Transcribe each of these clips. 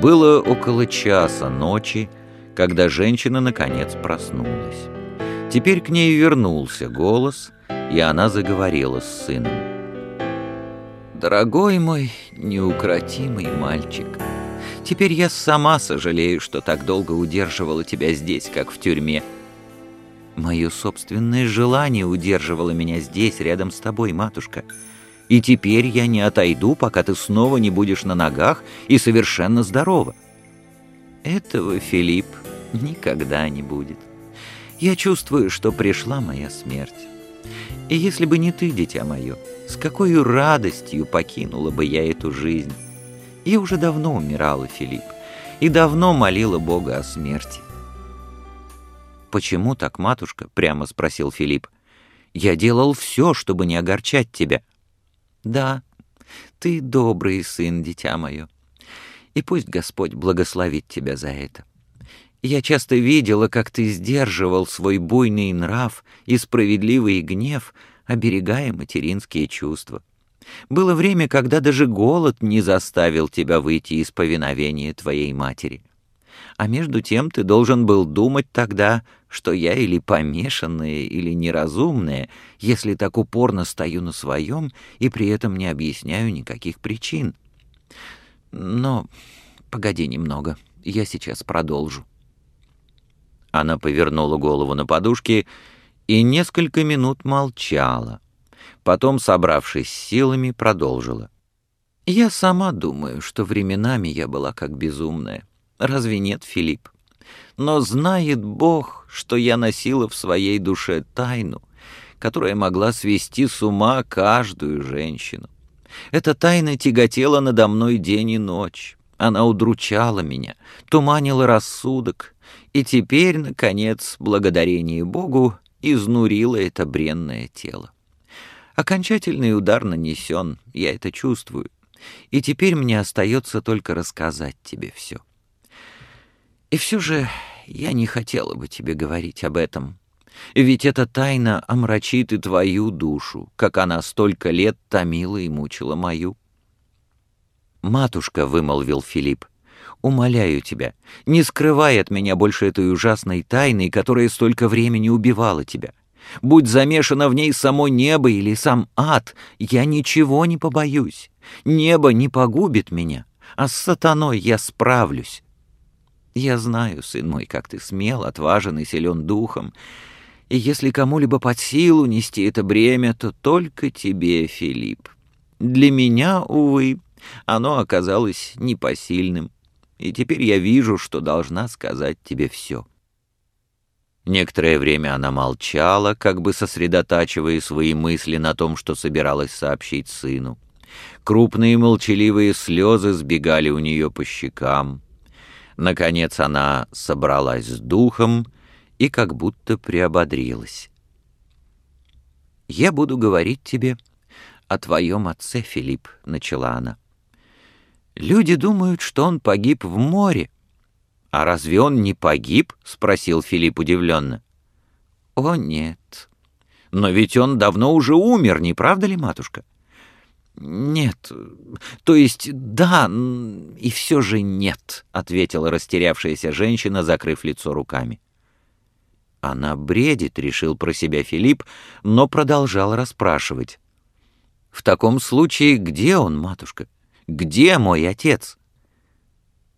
Было около часа ночи, когда женщина наконец проснулась. Теперь к ней вернулся голос, и она заговорила с сыном. «Дорогой мой неукротимый мальчик, теперь я сама сожалею, что так долго удерживала тебя здесь, как в тюрьме. Мое собственное желание удерживало меня здесь, рядом с тобой, матушка» и теперь я не отойду, пока ты снова не будешь на ногах и совершенно здорова. Этого, Филипп, никогда не будет. Я чувствую, что пришла моя смерть. И если бы не ты, дитя мое, с какой радостью покинула бы я эту жизнь. Я уже давно умирала, Филипп, и давно молила Бога о смерти. «Почему так, матушка?» — прямо спросил Филипп. «Я делал все, чтобы не огорчать тебя». Да, ты добрый сын, дитя мое, и пусть Господь благословит тебя за это. Я часто видела, как ты сдерживал свой буйный нрав и справедливый гнев, оберегая материнские чувства. Было время, когда даже голод не заставил тебя выйти из повиновения твоей матери. А между тем ты должен был думать тогда, что я или помешанная, или неразумная, если так упорно стою на своем и при этом не объясняю никаких причин. Но погоди немного, я сейчас продолжу. Она повернула голову на подушке и несколько минут молчала. Потом, собравшись с силами, продолжила. «Я сама думаю, что временами я была как безумная. Разве нет, Филипп? Но знает Бог, что я носила в своей душе тайну, которая могла свести с ума каждую женщину. Эта тайна тяготела надо мной день и ночь. Она удручала меня, туманила рассудок, и теперь, наконец, благодарение Богу, изнурила это бренное тело. Окончательный удар нанесен, я это чувствую, и теперь мне остается только рассказать тебе все. И все же я не хотела бы тебе говорить об этом. Ведь эта тайна омрачит и твою душу, как она столько лет томила и мучила мою. «Матушка», — вымолвил Филипп, — «умоляю тебя, не скрывай от меня больше этой ужасной тайны, которая столько времени убивала тебя. Будь замешано в ней само небо или сам ад, я ничего не побоюсь. Небо не погубит меня, а с сатаной я справлюсь». Я знаю, сын мой, как ты смел, отважен и силен духом, и если кому-либо под силу нести это бремя, то только тебе, Филипп. Для меня, увы, оно оказалось непосильным, и теперь я вижу, что должна сказать тебе все». Некоторое время она молчала, как бы сосредотачивая свои мысли на том, что собиралась сообщить сыну. Крупные молчаливые слезы сбегали у нее по щекам. Наконец она собралась с духом и как будто приободрилась. «Я буду говорить тебе о твоем отце, Филипп», — начала она. «Люди думают, что он погиб в море». «А разве он не погиб?» — спросил Филипп удивленно. «О, нет. Но ведь он давно уже умер, не правда ли, матушка?» «Нет, то есть да, и все же нет», — ответила растерявшаяся женщина, закрыв лицо руками. Она бредит, решил про себя Филипп, но продолжал расспрашивать. «В таком случае где он, матушка? Где мой отец?»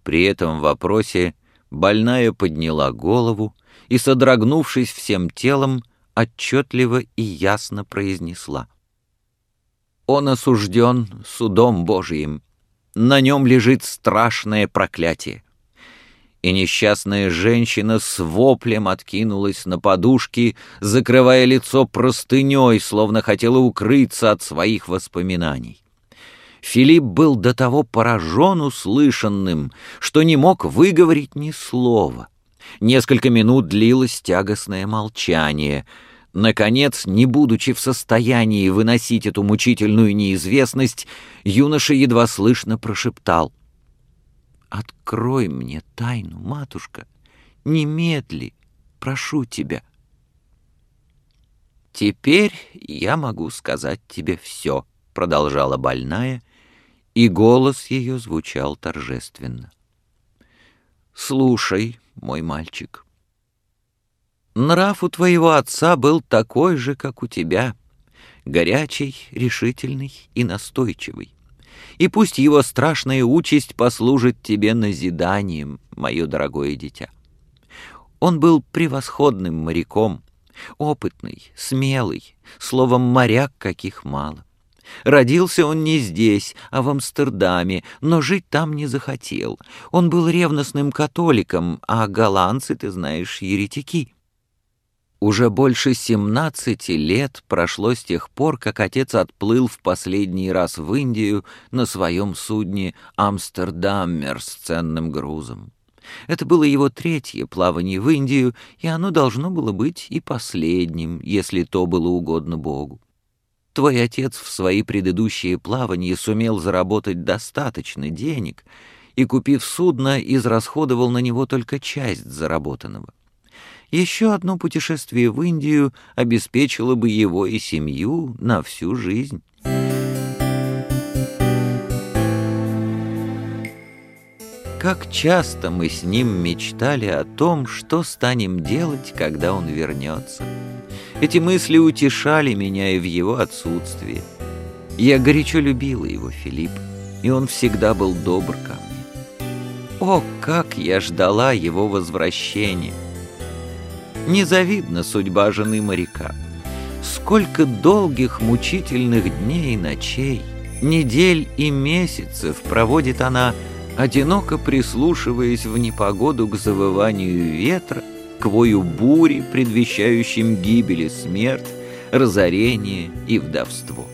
При этом вопросе больная подняла голову и, содрогнувшись всем телом, отчетливо и ясно произнесла. Он осужден судом Божиим. На нем лежит страшное проклятие. И несчастная женщина с воплем откинулась на подушки, закрывая лицо простыней, словно хотела укрыться от своих воспоминаний. Филипп был до того поражен услышанным, что не мог выговорить ни слова. Несколько минут длилось тягостное молчание — Наконец, не будучи в состоянии выносить эту мучительную неизвестность, юноша едва слышно прошептал. «Открой мне тайну, матушка, немедли, прошу тебя». «Теперь я могу сказать тебе все», — продолжала больная, и голос ее звучал торжественно. Слушай, мой мальчик. Нрав у твоего отца был такой же, как у тебя, горячий, решительный и настойчивый. И пусть его страшная участь послужит тебе назиданием, мое дорогое дитя. Он был превосходным моряком, опытный, смелый, словом, моряк каких мало. Родился он не здесь, а в Амстердаме, но жить там не захотел. Он был ревностным католиком, а голландцы, ты знаешь, еретики. Уже больше семнадцати лет прошло с тех пор, как отец отплыл в последний раз в Индию на своем судне «Амстердаммер» с ценным грузом. Это было его третье плавание в Индию, и оно должно было быть и последним, если то было угодно Богу. Твой отец в свои предыдущие плавания сумел заработать достаточно денег и, купив судно, израсходовал на него только часть заработанного. Еще одно путешествие в Индию обеспечило бы его и семью на всю жизнь. Как часто мы с ним мечтали о том, что станем делать, когда он вернется. Эти мысли утешали меня и в его отсутствии. Я горячо любила его, Филипп, и он всегда был добр ко мне. О, как я ждала его возвращения! Незавидна судьба жены моряка. Сколько долгих мучительных дней и ночей, недель и месяцев проводит она, одиноко прислушиваясь в непогоду к завыванию ветра, к вою бури, предвещающим гибель и смерть, разорение и вдовство.